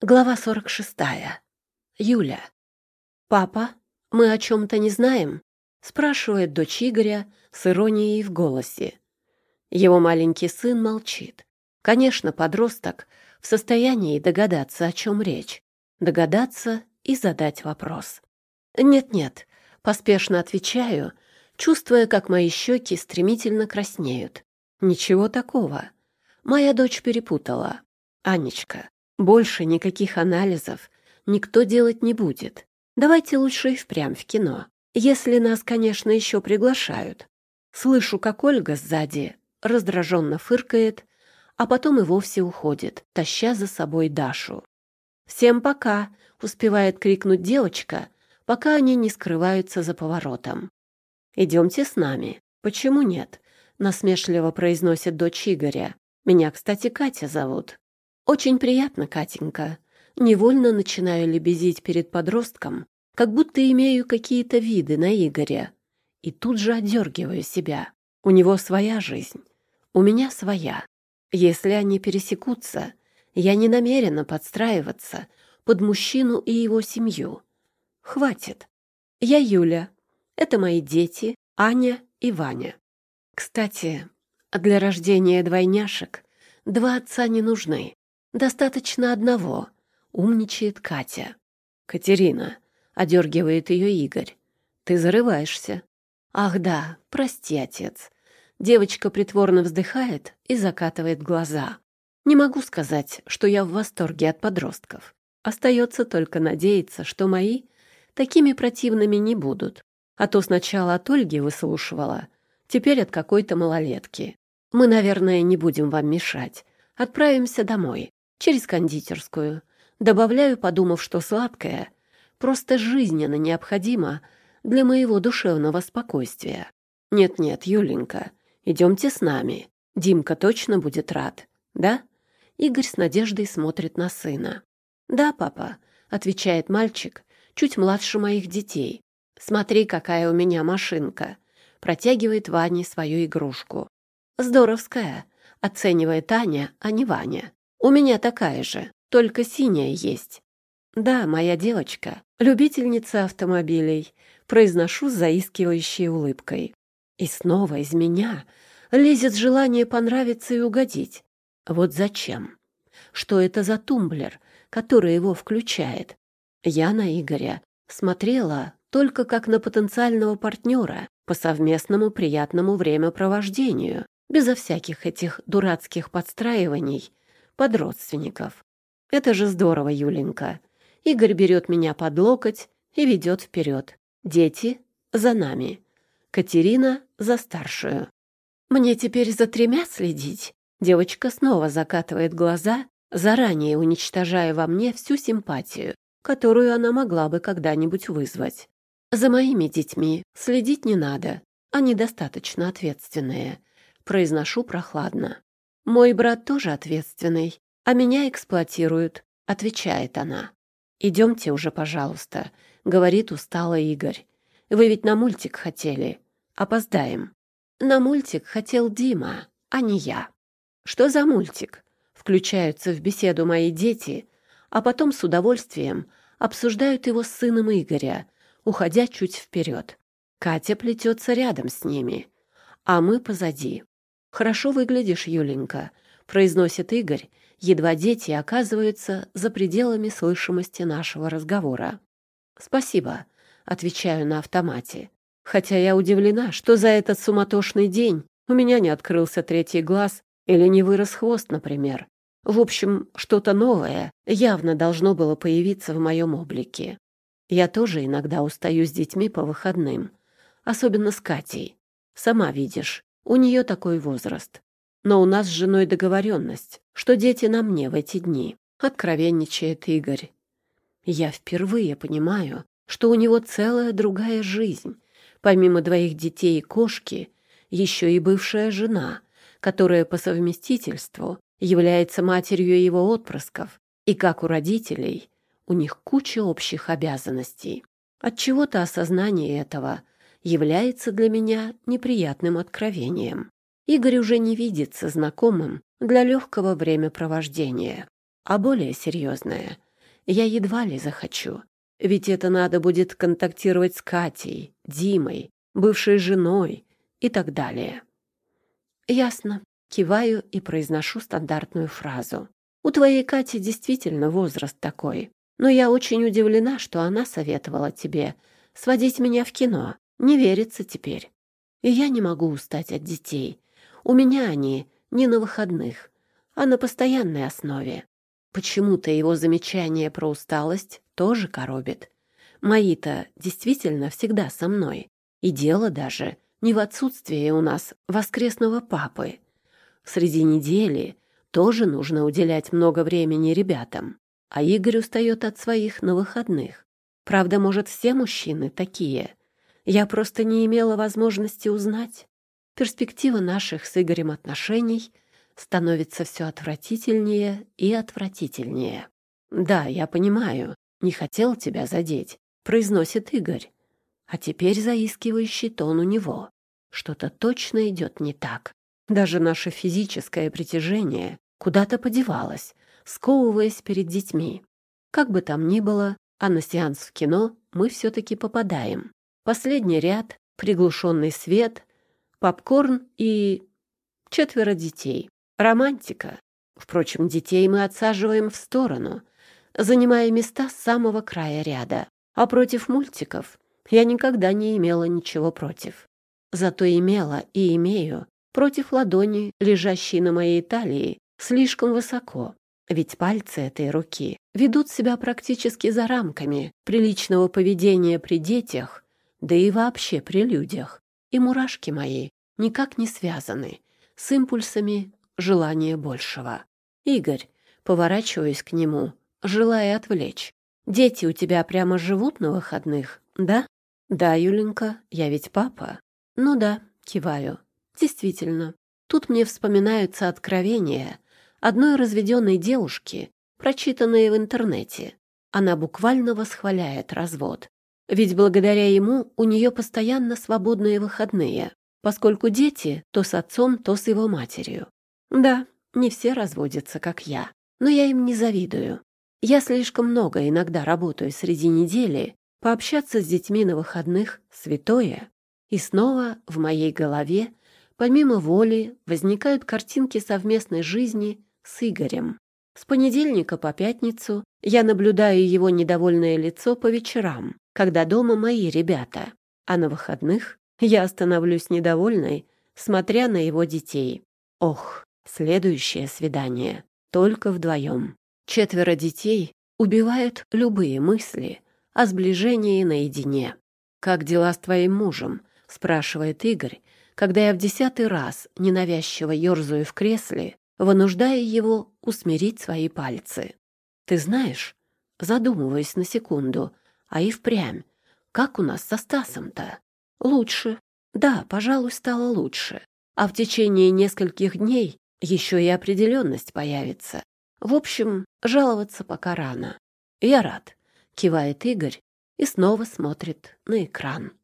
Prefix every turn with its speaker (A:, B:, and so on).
A: Глава 46. Юля. «Папа, мы о чем-то не знаем?» — спрашивает дочь Игоря с иронией в голосе. Его маленький сын молчит. Конечно, подросток в состоянии догадаться, о чем речь. Догадаться и задать вопрос. «Нет-нет», — поспешно отвечаю, чувствуя, как мои щеки стремительно краснеют. «Ничего такого. Моя дочь перепутала. Анечка, больше никаких анализов никто делать не будет. Давайте лучше и впрямь в кино. Если нас, конечно, еще приглашают. Слышу, как Ольга сзади раздраженно фыркает, а потом и вовсе уходит, таща за собой Дашу. «Всем пока!» — успевает крикнуть девочка, пока они не скрываются за поворотом. «Идемте с нами. Почему нет?» — насмешливо произносит дочь Игоря. «Меня, кстати, Катя зовут». «Очень приятно, Катенька. Невольно начинаю лебезить перед подростком, как будто имею какие-то виды на Игоря. И тут же отдергиваю себя. У него своя жизнь, у меня своя. Если они пересекутся, я не намерена подстраиваться под мужчину и его семью. Хватит. Я Юля. Это мои дети, Аня и Ваня. Кстати, для рождения двойняшек два отца не нужны. Достаточно одного, умничает Катя. Катерина, одергивает ее Игорь. Ты зарываешься. Ах да, прости, отец. Девочка притворно вздыхает и закатывает глаза. Не могу сказать, что я в восторге от подростков. Остается только надеяться, что мои такими противными не будут. А то сначала от Ольги выслушивала, теперь от какой-то малолетки. Мы, наверное, не будем вам мешать. Отправимся домой через кондитерскую. Добавляю, подумав, что сладкое просто жизненно необходимо для моего душевного спокойствия. Нет-нет, Юленька, идемте с нами. Димка точно будет рад, да? Игорь с надеждой смотрит на сына. Да, папа, отвечает мальчик, чуть младше моих детей. Смотри, какая у меня машинка. Протягивает Ване свою игрушку. Здоровская, оценивает Аня, а не Ваня. У меня такая же, только синяя есть. Да, моя девочка, любительница автомобилей, произношу с заискивающей улыбкой. И снова из меня лезет желание понравиться и угодить. Вот зачем? Что это за тумблер, который его включает? Я на Игоря смотрела только как на потенциального партнера по совместному приятному времяпровождению, безо всяких этих дурацких подстраиваний под родственников. Это же здорово, Юленька. Игорь берет меня под локоть и ведет вперед. Дети за нами. Катерина за старшую. Мне теперь за тремя следить? Девочка снова закатывает глаза, заранее уничтожая во мне всю симпатию, которую она могла бы когда-нибудь вызвать. За моими детьми следить не надо, они достаточно ответственные. Произношу прохладно. «Мой брат тоже ответственный, а меня эксплуатируют», — отвечает она. «Идемте уже, пожалуйста», — говорит устало Игорь. «Вы ведь на мультик хотели. Опоздаем». «На мультик хотел Дима, а не я». «Что за мультик?» — включаются в беседу мои дети, а потом с удовольствием обсуждают его с сыном Игоря, уходя чуть вперед. Катя плетется рядом с ними, а мы позади. «Хорошо выглядишь, Юленька», — произносит Игорь, едва дети оказываются за пределами слышимости нашего разговора. «Спасибо», — отвечаю на автомате. Хотя я удивлена, что за этот суматошный день у меня не открылся третий глаз или не вырос хвост, например. В общем, что-то новое явно должно было появиться в моем облике. Я тоже иногда устаю с детьми по выходным, особенно с Катей. Сама видишь, у нее такой возраст. Но у нас с женой договоренность, что дети на мне в эти дни. Откровенничает Игорь. Я впервые понимаю, что у него целая другая жизнь. Помимо двоих детей и кошки, еще и бывшая жена, которая по совместительству является матерью его отпрысков. И как у родителей, у них куча общих обязанностей. От чего-то осознание этого является для меня неприятным откровением. Игорь уже не видится знакомым для легкого времяпровождения, а более серьезное я едва ли захочу. Ведь это надо будет контактировать с Катей, Димой, бывшей женой и так далее. Ясно. Киваю и произношу стандартную фразу. У твоей Кати действительно возраст такой. Но я очень удивлена, что она советовала тебе сводить меня в кино. Не верится теперь. И я не могу устать от детей. У меня они не на выходных, а на постоянной основе. Почему-то его замечание про усталость тоже коробит. Мои-то действительно всегда со мной. И дело даже не в отсутствии у нас воскресного папы. Среди недели тоже нужно уделять много времени ребятам, а Игорь устает от своих на выходных. Правда, может, все мужчины такие. Я просто не имела возможности узнать. Перспектива наших с Игорем отношений становится все отвратительнее и отвратительнее. «Да, я понимаю, не хотел тебя задеть», — произносит Игорь. А теперь заискивающий тон у него. Что-то точно идет не так. Даже наше физическое притяжение куда-то подевалось, сковываясь перед детьми. Как бы там ни было, а на сеанс в кино мы все-таки попадаем. Последний ряд, приглушенный свет, попкорн и четверо детей. Романтика. Впрочем, детей мы отсаживаем в сторону, занимая места с самого края ряда. А против мультиков я никогда не имела ничего против. Зато имела и имею против ладони, лежащей на моей талии, слишком высоко. Ведь пальцы этой руки ведут себя практически за рамками приличного поведения при детях, да и вообще при людях. И мурашки мои никак не связаны с импульсами желания большего. Игорь, поворачиваясь к нему, желая отвлечь. «Дети у тебя прямо живут на выходных, да?» «Да, Юленька, я ведь папа». «Ну да», — киваю. «Действительно, тут мне вспоминаются откровения одной разведенной девушки, прочитанные в интернете. Она буквально восхваляет развод. Ведь благодаря ему у нее постоянно свободные выходные, поскольку дети то с отцом, то с его матерью. Да, не все разводятся, как я, но я им не завидую. Я слишком много иногда работаю среди недели, пообщаться с детьми на выходных — святое. И снова в моей голове, помимо воли, возникают картинки совместной жизни с Игорем. С понедельника по пятницу я наблюдаю его недовольное лицо по вечерам, когда дома мои ребята, а на выходных я становлюсь недовольной, смотря на его детей. Ох, следующее свидание. Только вдвоем. Четверо детей убивают любые мысли о сближении наедине. «Как дела с твоим мужем?» — спрашивает Игорь, когда я в десятый раз ненавязчиво ерзаю в кресле, вынуждая его усмирить свои пальцы. «Ты знаешь, задумываясь на секунду, а и впрямь, как у нас со Стасом-то? Лучше. Да, пожалуй, стало лучше. А в течение нескольких дней еще и определенность появится. В общем, жаловаться пока рано. Я рад, кивает Игорь и снова смотрит на экран.